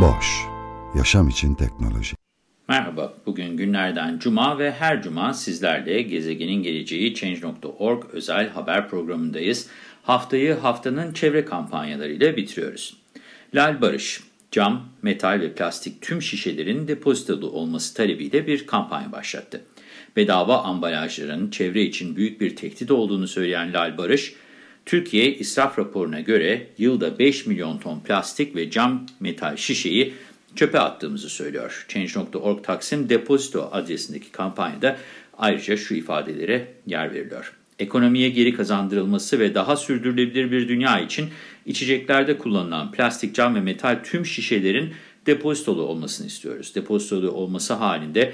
Boş, yaşam için teknoloji. Merhaba, bugün günlerden cuma ve her cuma sizlerle Gezegenin Geleceği Change.org özel haber programındayız. Haftayı haftanın çevre kampanyalarıyla bitiriyoruz. Lal Barış, cam, metal ve plastik tüm şişelerin depozitolu olması talebiyle bir kampanya başlattı. Bedava ambalajların çevre için büyük bir tehdit olduğunu söyleyen Lal Barış, Türkiye israf raporuna göre yılda 5 milyon ton plastik ve cam metal şişeyi çöpe attığımızı söylüyor. Change.org Taksim Depozito adresindeki kampanyada ayrıca şu ifadelere yer veriliyor. Ekonomiye geri kazandırılması ve daha sürdürülebilir bir dünya için içeceklerde kullanılan plastik, cam ve metal tüm şişelerin depozitolu olmasını istiyoruz. Depozitolu olması halinde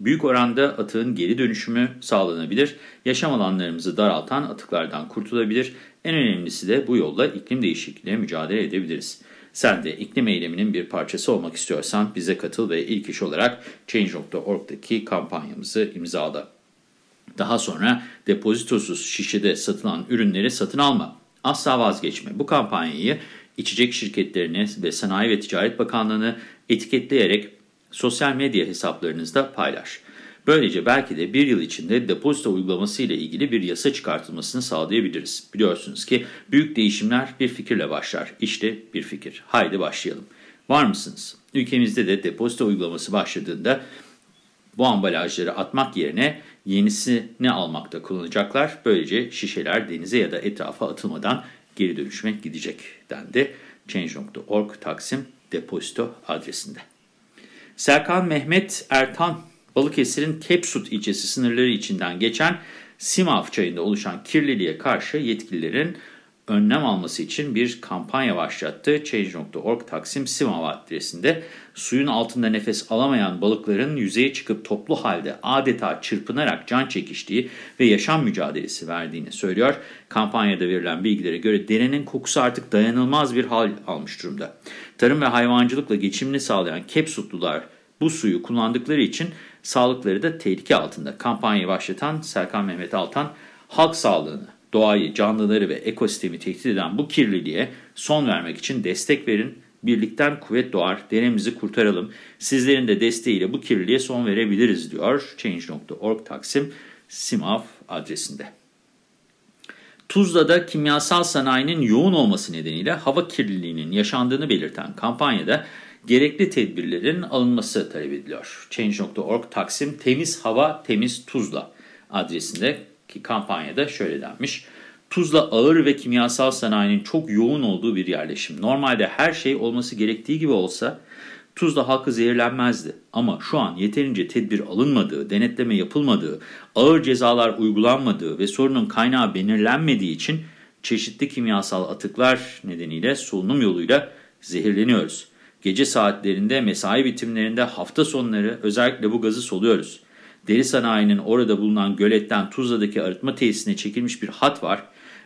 büyük oranda atığın geri dönüşümü sağlanabilir, yaşam alanlarımızı daraltan atıklardan kurtulabilir. En önemlisi de bu yolla iklim değişikliğine mücadele edebiliriz. Sen de iklim eyleminin bir parçası olmak istiyorsan bize katıl ve ilk iş olarak Change.org'daki kampanyamızı imzala. Daha sonra depozitosuz şişede satılan ürünleri satın alma. Asla vazgeçme. Bu kampanyayı içecek şirketlerini ve Sanayi ve Ticaret Bakanlığı'nı etiketleyerek sosyal medya hesaplarınızda paylaş. Böylece belki de bir yıl içinde depozito uygulaması ile ilgili bir yasa çıkartılmasını sağlayabiliriz. Biliyorsunuz ki büyük değişimler bir fikirle başlar. İşte bir fikir. Haydi başlayalım. Var mısınız? Ülkemizde de depozito uygulaması başladığında bu ambalajları atmak yerine yenisini almakta kullanacaklar. Böylece şişeler denize ya da etrafa atılmadan geri dönüşüme gidecek dendi. Change.org Taksim Depozito adresinde. Serkan Mehmet Ertan Balıkesir'in Kepsut ilçesi sınırları içinden geçen Simaf çayında oluşan kirliliğe karşı yetkililerin önlem alması için bir kampanya başlattı. Change.org Taksim Simav adresinde suyun altında nefes alamayan balıkların yüzeye çıkıp toplu halde adeta çırpınarak can çekiştiği ve yaşam mücadelesi verdiğini söylüyor. Kampanyada verilen bilgilere göre derenin kokusu artık dayanılmaz bir hal almış durumda. Tarım ve hayvancılıkla geçimini sağlayan Kepsutlular bu suyu kullandıkları için sağlıkları da tehlike altında. Kampanyayı başlatan Serkan Mehmet Altan, halk sağlığını, doğayı, canlıları ve ekosistemi tehdit eden bu kirliliğe son vermek için destek verin. Birlikten kuvvet doğar, deremizi kurtaralım. Sizlerin de desteğiyle bu kirliliğe son verebiliriz diyor Change.org Taksim Simav adresinde. Tuzla'da kimyasal sanayinin yoğun olması nedeniyle hava kirliliğinin yaşandığını belirten kampanyada gerekli tedbirlerin alınması talep ediliyor. Change.org Taksim Temiz Hava Temiz Tuzla adresindeki kampanyada şöyle denmiş. Tuzla ağır ve kimyasal sanayinin çok yoğun olduğu bir yerleşim. Normalde her şey olması gerektiği gibi olsa Tuzla halkı zehirlenmezdi. Ama şu an yeterince tedbir alınmadığı, denetleme yapılmadığı, ağır cezalar uygulanmadığı ve sorunun kaynağı belirlenmediği için çeşitli kimyasal atıklar nedeniyle solunum yoluyla zehirleniyoruz. Gece saatlerinde, mesai bitimlerinde, hafta sonları özellikle bu gazı soluyoruz. Deri sanayinin orada bulunan göletten Tuzla'daki arıtma tesisine çekilmiş bir hat var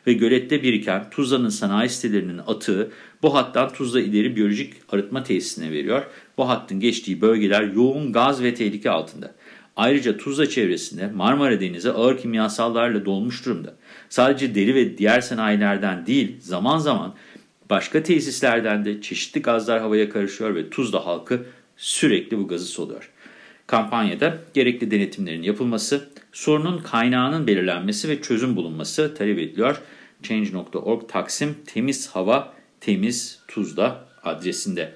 ve gölette biriken Tuzla'nın sanayi sitelerinin atığı bu hattan Tuzla ileri biyolojik arıtma tesisine veriyor. Bu hattın geçtiği bölgeler yoğun gaz ve tehlike altında. Ayrıca Tuzla çevresinde Marmara Denizi ağır kimyasallarla dolmuş durumda. Sadece deri ve diğer sanayilerden değil zaman zaman başka tesislerden de çeşitli gazlar havaya karışıyor ve Tuzla halkı sürekli bu gazı soluyor. Kampanyada gerekli denetimlerin yapılması, sorunun kaynağının belirlenmesi ve çözüm bulunması talep ediliyor. Change.org Taksim Temiz Hava Temiz Tuzla adresinde.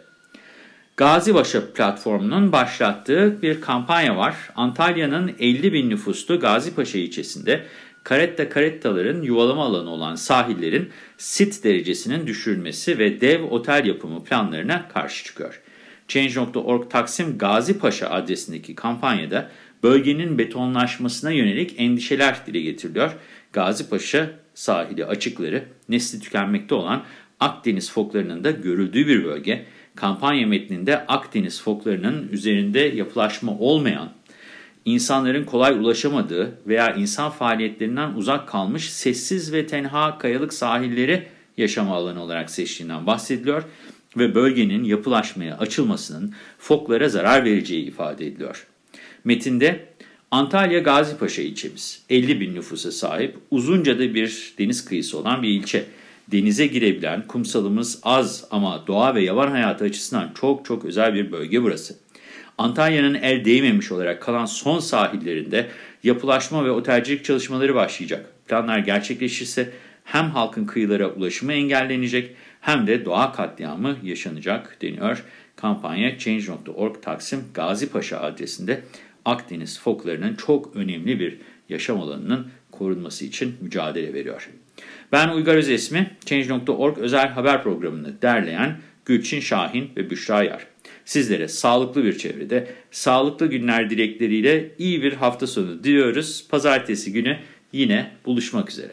Gazibaşı platformunun başlattığı bir kampanya var. Antalya'nın 50 bin nüfuslu Gazipaşa ilçesinde karetta karettaların yuvalama alanı olan sahillerin sit derecesinin düşürülmesi ve dev otel yapımı planlarına karşı çıkıyor. Change.org Taksim Gazi Paşa adresindeki kampanyada bölgenin betonlaşmasına yönelik endişeler dile getiriliyor. Gazi Paşa sahili açıkları, nesli tükenmekte olan Akdeniz foklarının da görüldüğü bir bölge. Kampanya metninde Akdeniz foklarının üzerinde yapılaşma olmayan, insanların kolay ulaşamadığı veya insan faaliyetlerinden uzak kalmış sessiz ve tenha kayalık sahilleri yaşam alanı olarak seçtiğinden bahsediliyor ve bölgenin yapılaşmaya açılmasının foklara zarar vereceği ifade ediliyor. Metinde Antalya Gazipaşa ilçemiz 50 bin nüfusa sahip uzunca da bir deniz kıyısı olan bir ilçe. Denize girebilen kumsalımız az ama doğa ve yaban hayatı açısından çok çok özel bir bölge burası. Antalya'nın el değmemiş olarak kalan son sahillerinde yapılaşma ve otelcilik çalışmaları başlayacak. Planlar gerçekleşirse hem halkın kıyılara ulaşımı engellenecek hem de doğa katliamı yaşanacak deniyor. Kampanya Change.org Taksim Gazipaşa adresinde Akdeniz foklarının çok önemli bir yaşam alanının korunması için mücadele veriyor. Ben Uygar Özesmi, Change.org özel haber programını derleyen Gülçin Şahin ve Büşra Yar. Sizlere sağlıklı bir çevrede, sağlıklı günler dilekleriyle iyi bir hafta sonu diliyoruz. Pazartesi günü yine buluşmak üzere.